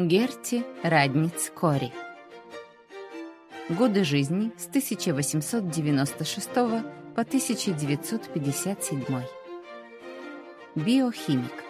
Герти Радниц Кори. Годы жизни с 1896 по 1957. Биохимик.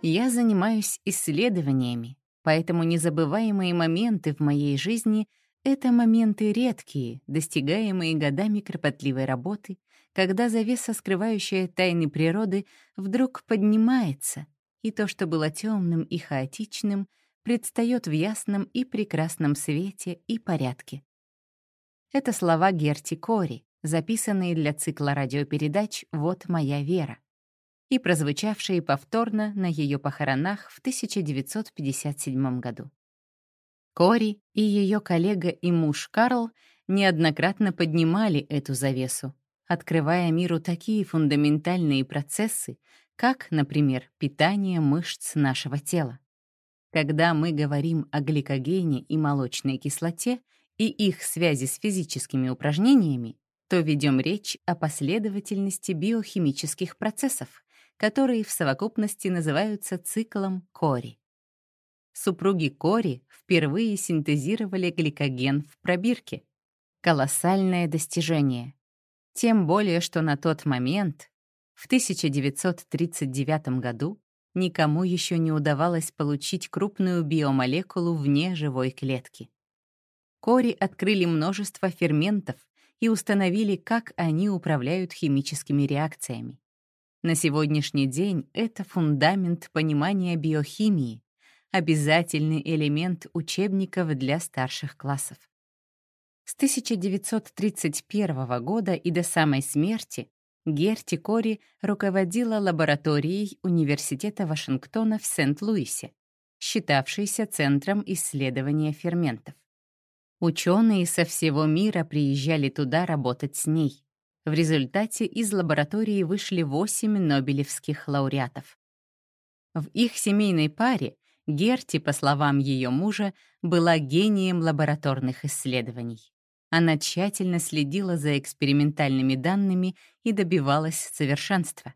Я занимаюсь исследованиями, поэтому незабываемые моменты в моей жизни — это моменты редкие, достигаемые годами кропотливой работы, когда завеса, скрывающая тайны природы, вдруг поднимается — и то, что было темным и хаотичным, предстает в ясном и прекрасном свете и порядке. Это слова Герти Кори, записанные для цикла радиопередач «Вот моя вера» и прозвучавшие повторно на ее похоронах в 1957 году. Кори и ее коллега и муж Карл неоднократно поднимали эту завесу, открывая миру такие фундаментальные процессы, как, например, питание мышц нашего тела. Когда мы говорим о гликогене и молочной кислоте и их связи с физическими упражнениями, то ведем речь о последовательности биохимических процессов, которые в совокупности называются циклом Кори. Супруги Кори впервые синтезировали гликоген в пробирке. Колоссальное достижение. Тем более, что на тот момент в 1939 году никому еще не удавалось получить крупную биомолекулу вне живой клетки. Кори открыли множество ферментов и установили, как они управляют химическими реакциями. На сегодняшний день это фундамент понимания биохимии, обязательный элемент учебников для старших классов. С 1931 года и до самой смерти Герти Кори руководила лабораторией Университета Вашингтона в Сент-Луисе, считавшейся центром исследования ферментов. Ученые со всего мира приезжали туда работать с ней. В результате из лаборатории вышли восемь нобелевских лауреатов. В их семейной паре Герти, по словам ее мужа, была гением лабораторных исследований. Она тщательно следила за экспериментальными данными и добивалась совершенства.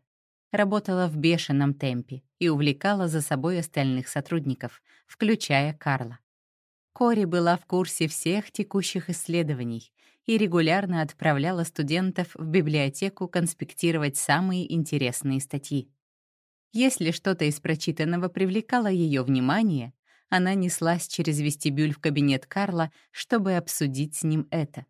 Работала в бешеном темпе и увлекала за собой остальных сотрудников, включая Карла. Кори была в курсе всех текущих исследований и регулярно отправляла студентов в библиотеку конспектировать самые интересные статьи. Если что-то из прочитанного привлекало ее внимание, она неслась через вестибюль в кабинет Карла, чтобы обсудить с ним это.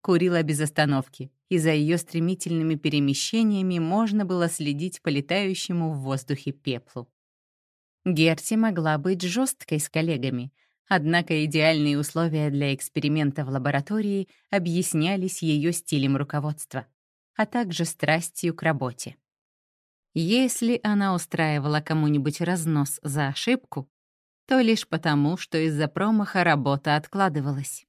Курила без остановки, и за ее стремительными перемещениями можно было следить по летающему в воздухе пеплу. Герти могла быть жесткой с коллегами, однако идеальные условия для эксперимента в лаборатории объяснялись ее стилем руководства, а также страстью к работе. Если она устраивала кому-нибудь разнос за ошибку, то лишь потому, что из-за промаха работа откладывалась.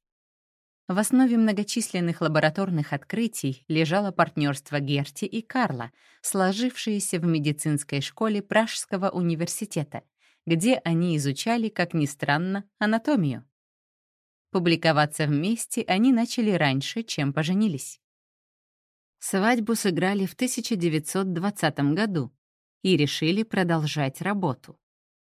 В основе многочисленных лабораторных открытий лежало партнерство Герти и Карла, сложившееся в медицинской школе Пражского университета, где они изучали, как ни странно, анатомию. Публиковаться вместе они начали раньше, чем поженились. Свадьбу сыграли в 1920 году и решили продолжать работу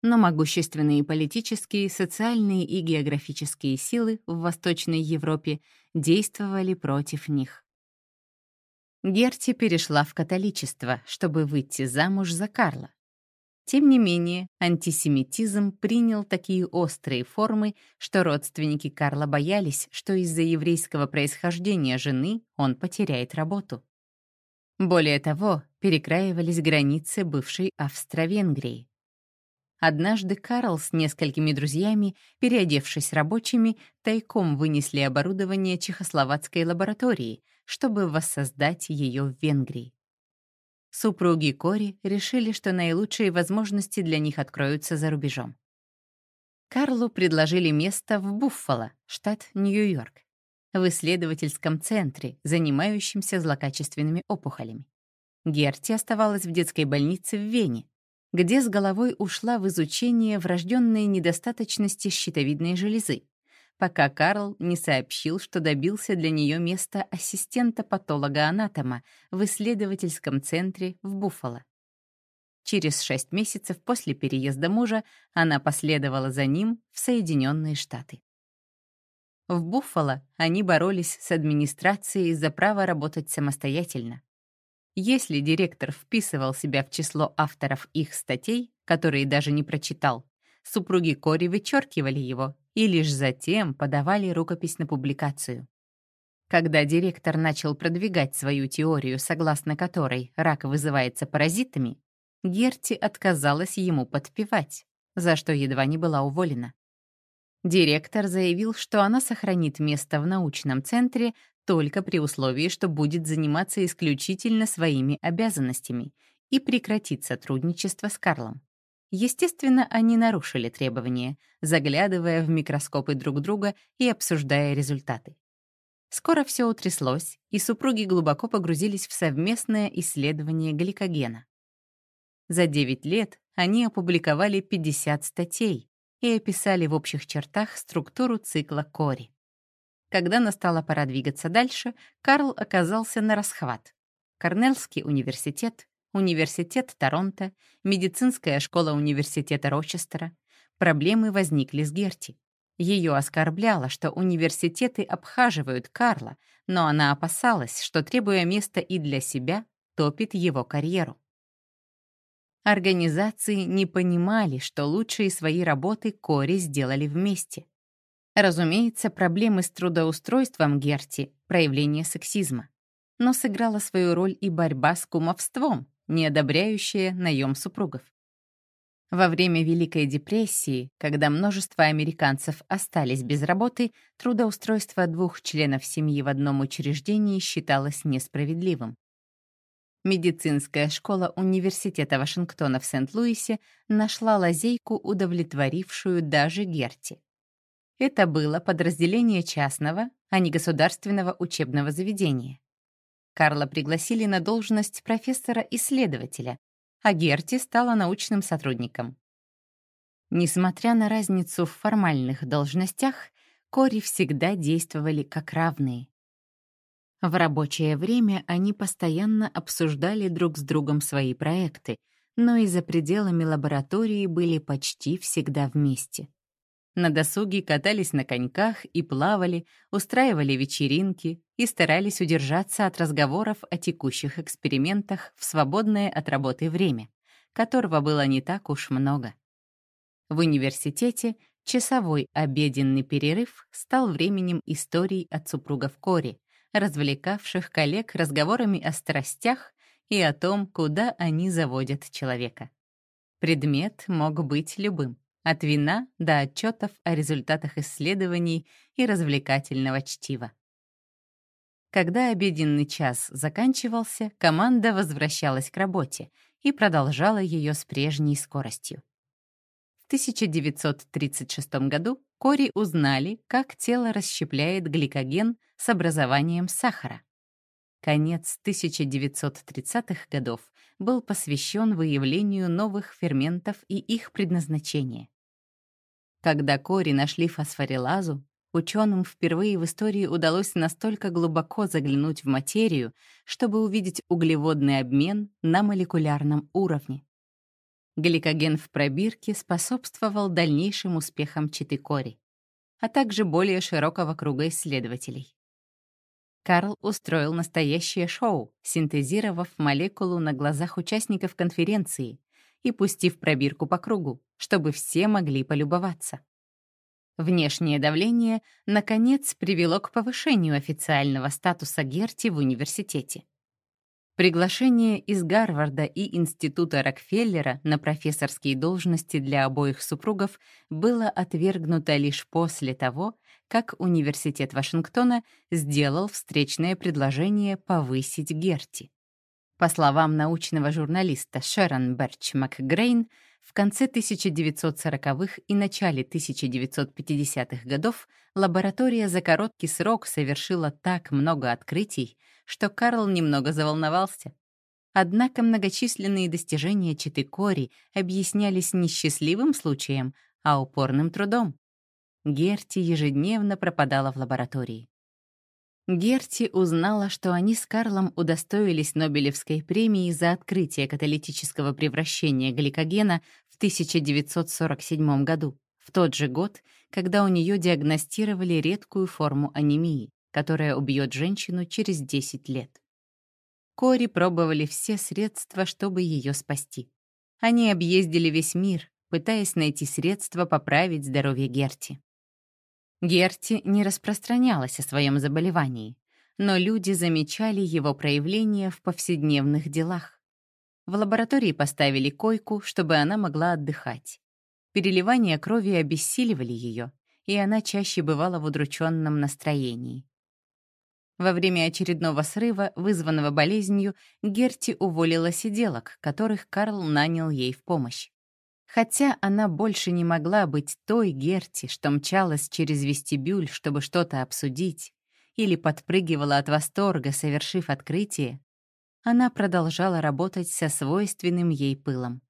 но могущественные политические, социальные и географические силы в Восточной Европе действовали против них. Герти перешла в католичество, чтобы выйти замуж за Карла. Тем не менее, антисемитизм принял такие острые формы, что родственники Карла боялись, что из-за еврейского происхождения жены он потеряет работу. Более того, перекраивались границы бывшей Австро-Венгрии. Однажды Карл с несколькими друзьями, переодевшись рабочими, тайком вынесли оборудование чехословацкой лаборатории, чтобы воссоздать ее в Венгрии. Супруги Кори решили, что наилучшие возможности для них откроются за рубежом. Карлу предложили место в Буффало, штат Нью-Йорк, в исследовательском центре, занимающемся злокачественными опухолями. Герти оставалась в детской больнице в Вене, где с головой ушла в изучение врожденной недостаточности щитовидной железы, пока Карл не сообщил, что добился для нее места ассистента патолога-анатома в исследовательском центре в Буффало. Через шесть месяцев после переезда мужа она последовала за ним в Соединенные Штаты. В Буффало они боролись с администрацией за право работать самостоятельно. Если директор вписывал себя в число авторов их статей, которые даже не прочитал, супруги Кори вычеркивали его и лишь затем подавали рукопись на публикацию. Когда директор начал продвигать свою теорию, согласно которой рак вызывается паразитами, Герти отказалась ему подпевать, за что едва не была уволена. Директор заявил, что она сохранит место в научном центре только при условии, что будет заниматься исключительно своими обязанностями и прекратит сотрудничество с Карлом. Естественно, они нарушили требования, заглядывая в микроскопы друг друга и обсуждая результаты. Скоро все утряслось, и супруги глубоко погрузились в совместное исследование гликогена. За 9 лет они опубликовали 50 статей и описали в общих чертах структуру цикла Кори. Когда настала пора двигаться дальше, Карл оказался на расхват. Корнеллский университет, Университет Торонто, медицинская школа университета Рочестера. Проблемы возникли с Герти. Ее оскорбляло, что университеты обхаживают Карла, но она опасалась, что, требуя места и для себя, топит его карьеру. Организации не понимали, что лучшие свои работы Кори сделали вместе. Разумеется, проблемы с трудоустройством Герти — проявление сексизма. Но сыграла свою роль и борьба с кумовством, не одобряющая наем супругов. Во время Великой депрессии, когда множество американцев остались без работы, трудоустройство двух членов семьи в одном учреждении считалось несправедливым. Медицинская школа Университета Вашингтона в Сент-Луисе нашла лазейку, удовлетворившую даже Герти. Это было подразделение частного, а не государственного учебного заведения. Карла пригласили на должность профессора-исследователя, а Герти стала научным сотрудником. Несмотря на разницу в формальных должностях, Кори всегда действовали как равные. В рабочее время они постоянно обсуждали друг с другом свои проекты, но и за пределами лаборатории были почти всегда вместе. На досуге катались на коньках и плавали, устраивали вечеринки и старались удержаться от разговоров о текущих экспериментах в свободное от работы время, которого было не так уж много. В университете часовой обеденный перерыв стал временем историй от супругов Кори, развлекавших коллег разговорами о страстях и о том, куда они заводят человека. Предмет мог быть любым, от вина до отчетов о результатах исследований и развлекательного чтива. Когда обеденный час заканчивался, команда возвращалась к работе и продолжала ее с прежней скоростью. В 1936 году Кори узнали, как тело расщепляет гликоген с образованием сахара. Конец 1930-х годов был посвящен выявлению новых ферментов и их предназначения. Когда Кори нашли фосфорилазу, ученым впервые в истории удалось настолько глубоко заглянуть в материю, чтобы увидеть углеводный обмен на молекулярном уровне. Гликоген в пробирке способствовал дальнейшим успехам Читыкори, а также более широкого круга исследователей. Карл устроил настоящее шоу, синтезировав молекулу на глазах участников конференции и пустив пробирку по кругу, чтобы все могли полюбоваться. Внешнее давление, наконец, привело к повышению официального статуса Герти в университете. Приглашение из Гарварда и Института Рокфеллера на профессорские должности для обоих супругов было отвергнуто лишь после того, как Университет Вашингтона сделал встречное предложение повысить Герти. По словам научного журналиста Шерон Берч МакГрейн, в конце 1940-х и начале 1950-х годов лаборатория за короткий срок совершила так много открытий, что Карл немного заволновался. Однако многочисленные достижения Читы Кори объяснялись не счастливым случаем, а упорным трудом. Герти ежедневно пропадала в лаборатории. Герти узнала, что они с Карлом удостоились Нобелевской премии за открытие каталитического превращения гликогена в 1947 году, в тот же год, когда у нее диагностировали редкую форму анемии, которая убьет женщину через 10 лет. Кори пробовали все средства, чтобы ее спасти. Они объездили весь мир, пытаясь найти средства поправить здоровье Герти. Герти не распространялась о своем заболевании, но люди замечали его проявления в повседневных делах. В лаборатории поставили койку, чтобы она могла отдыхать. Переливания крови обессиливали ее, и она чаще бывала в удрученном настроении. Во время очередного срыва, вызванного болезнью, Герти уволила сиделок, которых Карл нанял ей в помощь. Хотя она больше не могла быть той Герти, что мчалась через вестибюль, чтобы что-то обсудить, или подпрыгивала от восторга, совершив открытие, она продолжала работать со свойственным ей пылом.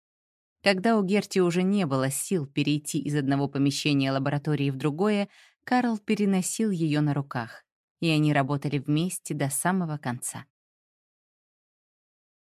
Когда у Герти уже не было сил перейти из одного помещения лаборатории в другое, Карл переносил ее на руках, и они работали вместе до самого конца.